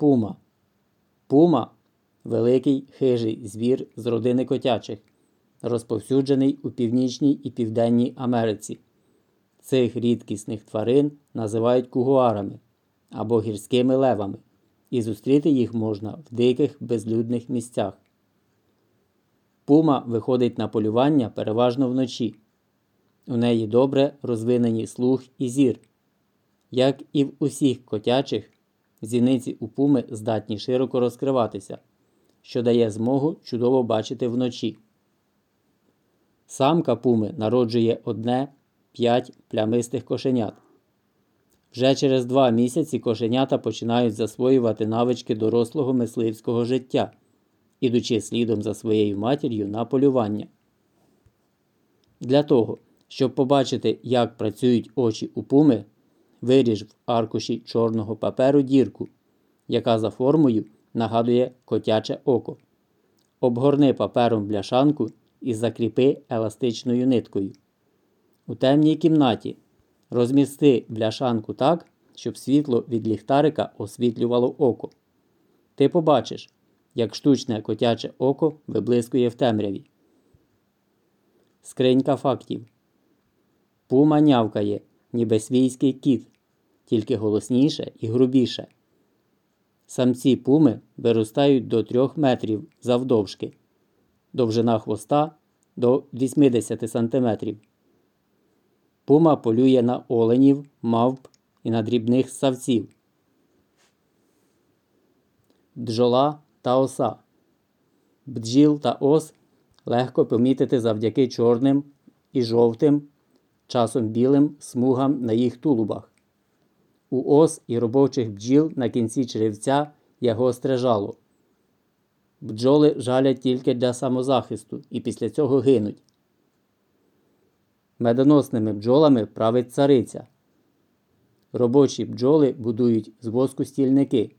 Пума. Пума великий хижий звір з родини котячих, розповсюджений у Північній і Південній Америці. Цих рідкісних тварин називають кугуарами або гірськими левами, і зустріти їх можна в диких безлюдних місцях. Пума виходить на полювання переважно вночі. У неї добре розвинені слух і зір. Як і в усіх котячих, зіниці у пуми здатні широко розкриватися, що дає змогу чудово бачити вночі. Самка пуми народжує одне п'ять плямистих кошенят. Вже через два місяці кошенята починають засвоювати навички дорослого мисливського життя, ідучи слідом за своєю матір'ю на полювання. Для того, щоб побачити, як працюють очі у пуми, виріж в аркуші чорного паперу дірку, яка за формою нагадує котяче око. Обгорни папером бляшанку і закріпи еластичною ниткою. У темній кімнаті розмісти бляшанку так, щоб світло від ліхтарика освітлювало око. Ти побачиш, як штучне котяче око виблискує в темряві. Скринька фактів. Пума нявкає, ніби свійський кіт, тільки голосніше і грубіше. Самці пуми виростають до 3 метрів завдовжки, довжина хвоста до 80 см. Пума полює на оленів, мавп і на дрібних савців. Бджола та оса. Бджіл та ос легко помітити завдяки чорним і жовтим, часом білим смугам на їх тулубах. У ос і робочих бджіл на кінці черевця є гостре жало. Бджоли жалять тільки для самозахисту і після цього гинуть. Медоносними бджолами править цариця. Робочі бджоли будують з воску стільники.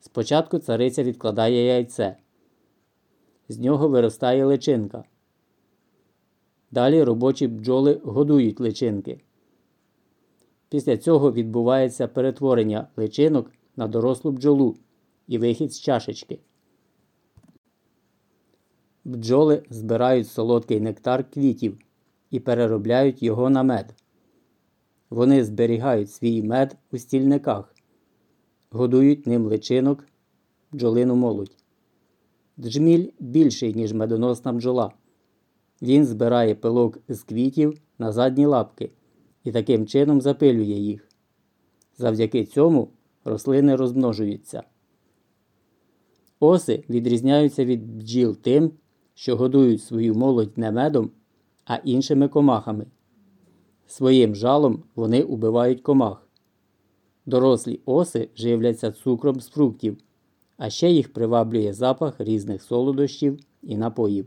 Спочатку цариця відкладає яйце. З нього виростає личинка. Далі робочі бджоли годують личинки. Після цього відбувається перетворення личинок на дорослу бджолу і вихід з чашечки. Бджоли збирають солодкий нектар квітів і переробляють його на мед. Вони зберігають свій мед у стільниках, годують ним личинок, бджолину молодь. Джміль більший, ніж медоносна бджола. Він збирає пилок з квітів на задні лапки і таким чином запилює їх. Завдяки цьому рослини розмножуються. Оси відрізняються від бджіл тим, що годують свою молодь не медом, а іншими комахами. Своїм жалом вони убивають комах. Дорослі оси живляться цукром з фруктів, а ще їх приваблює запах різних солодощів і напоїв.